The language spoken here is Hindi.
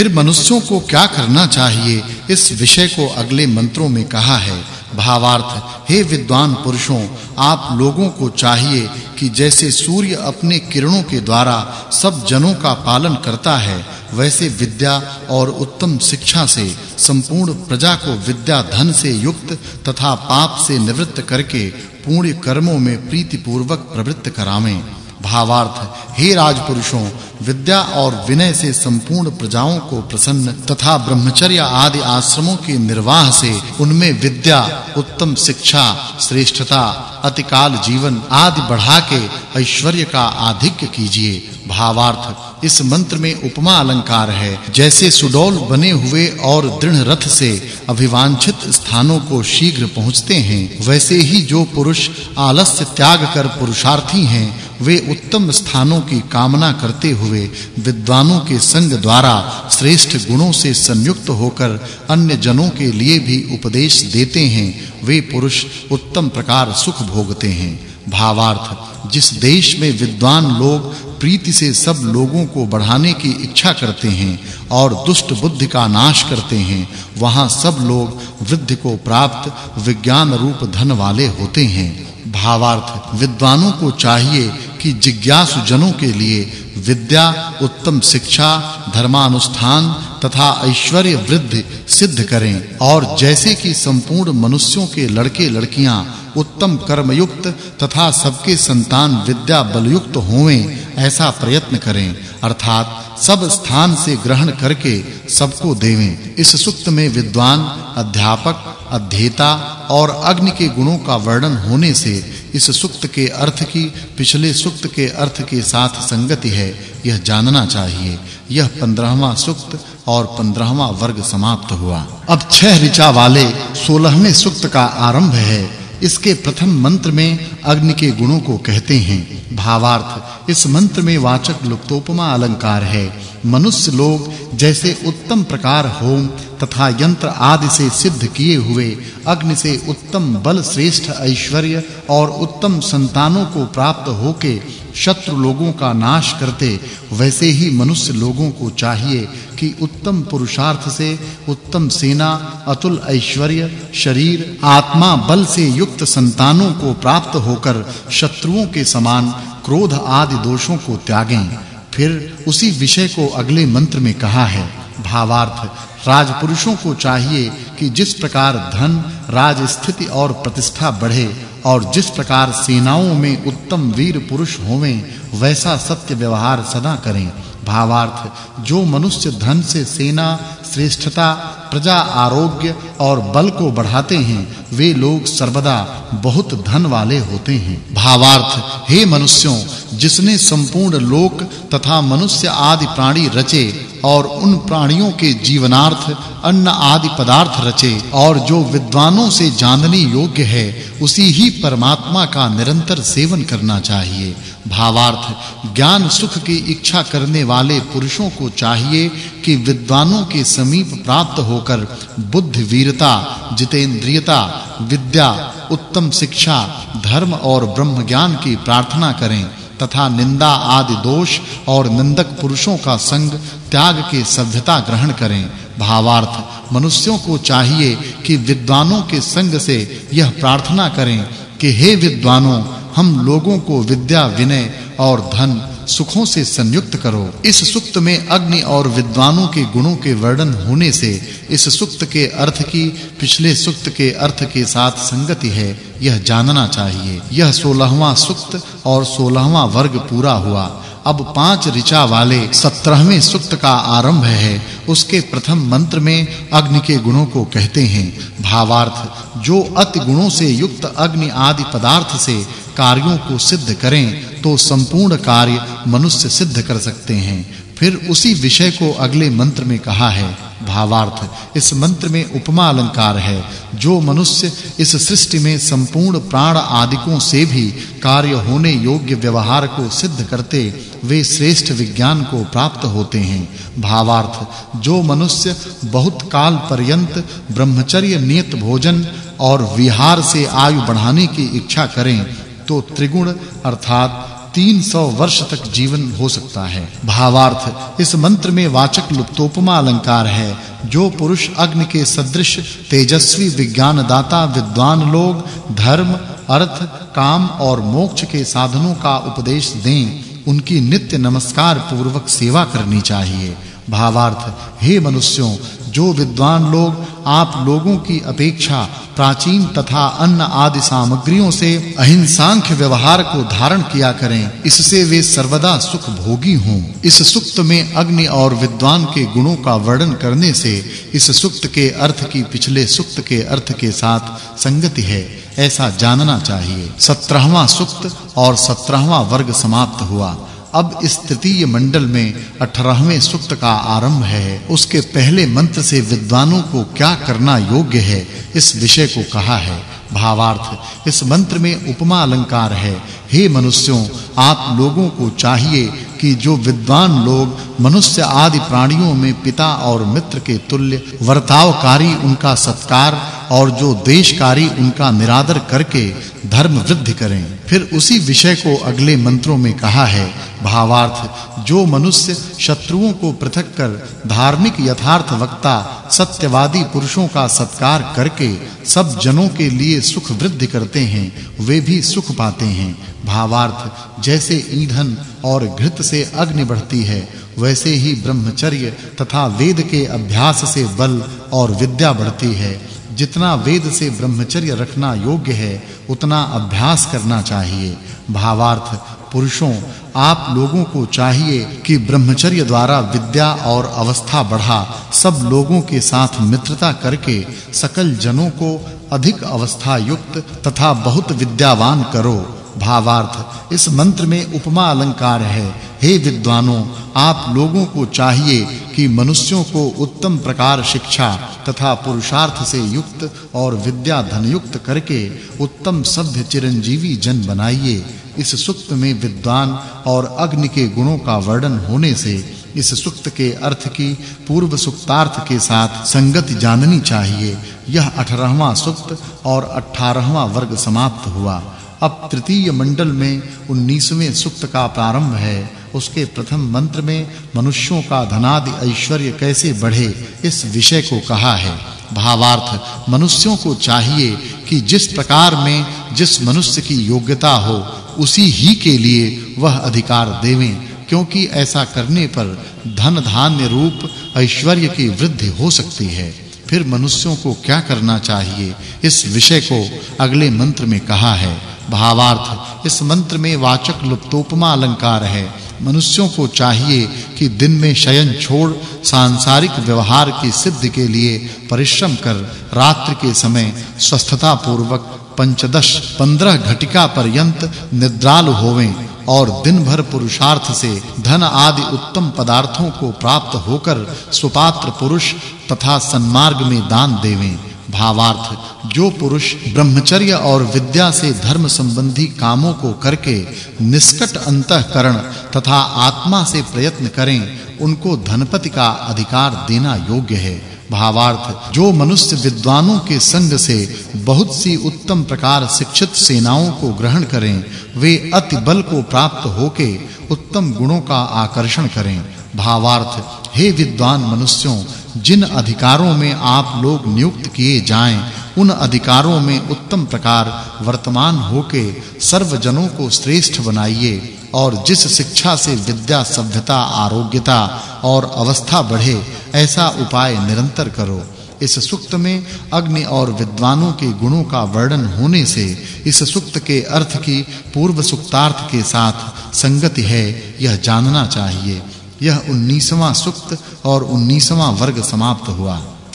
फिर मनुष्यों को क्या करना चाहिए? इस विषय को अगले मंत्रों में कहा है। भावार्थ, हे विद्वान पुरुषों, आप लोगों को चाहिए कि जैसे सूर्य अपने किरणों के द्वारा सब जनों का पालन करता है, वैसे विद्या और उत्तम शिक्षा से, संपूर्ण प्रजा को विद्या धन से युक्त तथा पाप से निवृत्त करके पूर्ण कर्मों में प्रीति पूर्वक प्रवृत्त करावें। भावार्थ हे। राजपुरुषों, विद्या और विनय से संपूर्ण प्रजाओं को प्रसन्न तथा ब्रह्मचर्य आदि आश्रमों के निर्वाह से उनमें विद्या, उत्तम शिक्षा, श्रेष्ठता, अतिकाल जीवन आदि बढ़ा के ऐश्वर्य का आधिक्य कीजिए। भावार्थ, इस मंत्र में उपमा अलंकार है। जैसे सुडौल बने हुए और दृढ़ रथ से अभिवांछित स्थानों को शीघ्र पहुँचते हैं, वैसे ही जो पुरुष आलस्य त्याग कर पुरुषार्थी हैं वे उत्तम स्थानों की कामना करते हुए विद्वानों के संग द्वारा श्रेष्ठ गुणों से संयुक्त होकर अन्य जनों के लिए भी उपदेश देते हैं, वे पुरुष उत्तम प्रकार सुख भोगते हैं। भावार्थ, जिस देश में विद्वान लोग प्रीति से सब लोगों को बढ़ाने की इच्छा करते हैं और दुष्ट बुद्धि का नाश करते हैं, वहाँ सब लोग वृद्धि को प्राप्त विज्ञान रूप धन वाले होते हैं। भावार्थ, विद्वानों को चाहिए कि जिज्ञासु जनों के लिए विद्या, उत्तम शिक्षा, धर्मानुष्ठान तथा ऐश्वर्य वृद्धि सिद्ध करें। और जैसे कि संपूर्ण मनुष्यों के लड़के लड़कियाँ उत्तम कर्मयुक्त तथा सबके संतान विद्या बलयुक्त होवें, ऐसा प्रयत्न करें। अर्थात सब स्थान से ग्रहण करके सबको देवें। इस सुक्त में विद्वान, अध्यापक, अध्येता और अग्नि के गुणों का वर्णन होने से इस सुक्त के अर्थ की, पिछले सुक्त के अर्थ के साथ संगति है, यह जानना चाहिए। यह 15वां सुक्त और 15वां वर्ग समाप्त हुआ। अब छह ऋचा वाले 16वें सुक्त का आरंभ है। इसके प्रथम मंत्र में अग्नि के गुणों को कहते हैं। भावार्थ, इस मंत्र में वाचक् लुप्तोपमा अलंकार है। मनुष्य लोग जैसे उत्तम प्रकार होम तथा यंत्र आदि से सिद्ध किए हुए अग्नि से उत्तम बल श्रेष्ठ ऐश्वर्य और उत्तम संतानों को प्राप्त होके शत्रु लोगों का नाश करते, वैसे ही मनुष्य लोगों को चाहिए कि उत्तम पुरुषार्थ से उत्तम सेना, अतुल ऐश्वर्य, शरीर, आत्मा, बल से युक्त संतानों को प्राप्त होकर शत्रुओं के समान क्रोध आदि दोषों को त्यागें। फिर उसी विषय को अगले मंत्र में कहा है। भावार्थ, राजपुरुषों को चाहिए कि जिस प्रकार धन राज स्थिति और प्रतिष्ठा बढ़े और जिस प्रकार सेनाओं में उत्तम वीर पुरुष होवें, वैसा सत्य व्यवहार सदा करें। भावार्थ, जो मनुष्य धन से सेना, श्रेष्ठता, प्रजा आरोग्य और बल को बढ़ाते हैं, वे लोग सर्वदा बहुत धन वाले होते हैं। भावार्थ, हे मनुष्यों जिसने संपूर्ण लोक तथा मनुष्य आदि प्राणी रचे और उन प्राणियों के जीवनार्थ, अन्न आदि पदार्थ रचे और जो विद्वानों से जानने योग्य है, उसी ही परमात्मा का निरंतर सेवन करना चाहिए। भावार्थ, ज्ञान सुख की इच्छा करने वाले पुरुषों को चाहिए कि विद्वानों के समीप प्राप्त होकर बुद्धि वीरता जितेंद्रियता, विद्या, उत्तम शिक्षा, धर्म और ब्रह्म ज्ञान की प्रार्थना करें। तथा निंदा आदि दोष और निंदक पुरुषों का संग त्याग के सभ्यता ग्रहण करें। भावार्थ, मनुष्यों को चाहिए कि विद्वानों के संग से यह प्रार्थना करें कि हे विद्वानों, हम लोगों को विद्या, विनय और धन सुखों से संयुक्त करो। इस सुक्त में अग्नि और विद्वानों के गुणों के वर्णन होने से इस सुक्त के अर्थ की पिछले सुक्त के अर्थ के साथ संगति है। यह जानना चाहिए। यह 16वां सुक्त और 16वां वर्ग पूरा हुआ। अब पाँच ऋचा वाले 17वें सुक्त का आरंभ है। उसके प्रथम मंत्र में अग्नि के गुणों को कहते हैं। भावार्थ, जो अति गुणों से युक्त अग्नि आदि पदार्थ से कार्यों को सिद्ध करें तो संपूर्ण कार्य मनुष्य सिद्ध कर सकते हैं। फिर उसी विषय को अगले मंत्र में कहा है। भावार्थ। इस मंत्र में उपमा अलंकार है। जो मनुष्य इस सृष्टि में संपूर्ण प्राण आदिकों से भी कार्य होने योग्य व्यवहार को सिद्ध करते, वे श्रेष्ठ विज्ञान को प्राप्त होते हैं। भावार्थ। जो मनुष्य बहुत काल पर्यंत ब्रह्मचर्य नियत भोजन और विहार से आयु बढ़ाने की इच्छा करें तो त्रिगुण अर्थात 300 वर्ष तक जीवन हो सकता है। भावार्थ, इस मंत्र में वाचक् लुप्तोपमा अलंकार है, जो पुरुष अग्नि के सदृश, तेजस्वी विज्ञान दाता विद्वान लोग, धर्म, अर्थ, काम और मोक्ष के साधनों का उपदेश दें। उनकी नित्य नमस्कार पूर्वक सेवा करनी चाहिए। भावार्थ। हे मनुष्यों, जो विद्वान लोग आप लोगों की अपेक्षा प्राचीन तथा अन्न आदि सामग्रियों से अहिंसांख्य व्यवहार को धारण किया करें, इससे वे सर्वदा सुख भोगी हों। इस सुक्त में अग्नि और विद्वान के गुणों का वर्णन करने से इस सुक्त के अर्थ की पिछले सुक्त के अर्थ के साथ संगति है, ऐसा जानना चाहिए। 17वां सुक्त और 17वां वर्ग समाप्त हुआ। अब इस तृतीय मंडल में 18वें सूक्त का आरंभ है। उसके पहले मंत्र से विद्वानों को क्या करना योग्य है, इस विषय को कहा है। भावार्थ, इस मंत्र में उपमा अलंकार है। हे मनुष्यों, आप लोगों को चाहिए कि जो विद्वान लोग मनुष्य आदि प्राणियों में पिता और मित्र के तुल्य, वर्तावकारी उनका सत्कार और जो देशकारी उनका निरादर करके धर्म वृद्धि करें। फिर उसी विषय को अगले मंत्रों में कहा है, भावार्थ, जो मनुष्य शत्रुओं को पृथक कर धार्मिक यथार्थ वक्ता, सत्यवादी पुरुषों का सत्कार करके सब जनों के लिए सुख वृद्धि करते हैं, वे भी सुख पाते हैं। भावार्थ, जैसे ईंधन और घृत से अग्नि बढ़ती है, वैसे ही ब्रह्मचर्य तथा वेद के अभ्यास से बल और विद्या बढ़ती है। जितना वेद से ब्रह्मचर्य रखना योग्य है, उतना अभ्यास करना चाहिए। भावार्थ, पुरुषों, आप लोगों को चाहिए कि ब्रह्मचर्य द्वारा विद्या और अवस्था बढ़ा। सब लोगों के साथ मित्रता करके सकल जनों को अधिक अवस्था युक्त तथा बहुत विद्यावान करो। भावार्थ। इस मंत्र में उपमा अलंकार है। हे विद्वानों, आप लोगों को चाहिए कि मनुष्यों को उत्तम प्रकार शिक्षा तथा पुरुषार्थ से युक्त और विद्या धन युक्त करके उत्तम सभ्य चिरंजीवी जन बनाइए। इस सुक्त में विद्वान और अग्नि के गुणों का वर्णन होने से इस सुक्त के अर्थ की, पूर्व सुक्तार्थ के साथ संगति जाननी चाहिए। यह 18वां सुक्त और 18वां वर्ग समाप्त हुआ। अब तृतीय मंडल में 19वें सुक्त का प्रारंभ है। उसके प्रथम मंत्र में मनुष्यों का धनादि ऐश्वर्य कैसे बढ़े, इस विषय को कहा है। भावार्थ, मनुष्यों को चाहिए कि जिस प्रकार में जिस मनुष्य की योग्यता हो, उसी ही के लिए वह अधिकार देवें, क्योंकि ऐसा करने पर धन धान्य रूप ऐश्वर्य की वृद्धि हो सकती है। फिर मनुष्यों को क्या करना चाहिए, इस विषय को अगले मंत्र में कहा है। भावार्थ। इस मंत्र में वाचक् लुप्तोपमा अलंकार है। मनुष्यों को चाहिए कि दिन में शयन छोड़, सांसारिक व्यवहार की सिद्धि के लिए परिश्रम कर, रात्रि के समय स्वस्थता पूर्वक पंचदश 15 घटिका पर्यंत निद्रालु होवें और दिन भर पुरुषार्थ से धन आदि उत्तम पदार्थों को प्राप्त होकर सुपात्र पुरुष तथा सन्मार्ग में दान देवें। भावार्थ, जो पुरुष ब्रह्मचर्य और विद्या से धर्म संबंधी कामों को करके निष्कट अंतःकरण तथा आत्मा से प्रयत्न करें, उनको धनपति का अधिकार देना योग्य है। भावार्थ, जो मनुष्य विद्वानों के संग से बहुत सी उत्तम प्रकार शिक्षित सेनाओं को ग्रहण करें, वे अति बल को प्राप्त होके उत्तम गुणों का आकर्षण करें। भावार्थ, हे विद्वान मनुष्यों जिन अधिकारों में आप लोग नियुक्त किए जाएँ, उन अधिकारों में उत्तम प्रकार वर्तमान होके सर्व जनों को श्रेष्ठ बनाइए और जिस शिक्षा से विद्या, सभ्यता, आरोग्यता और अवस्था बढ़े, ऐसा उपाय निरंतर करो। इस सुक्त में अग्नि और विद्वानों के गुणों का वर्णन होने से इस सुक्त के अर्थ की पूर्व सुक्तार्थ के साथ संगति है, यह जानना चाहिए। यह 19वां सुक्त और 19वां वर्ग समाप्त हुआ।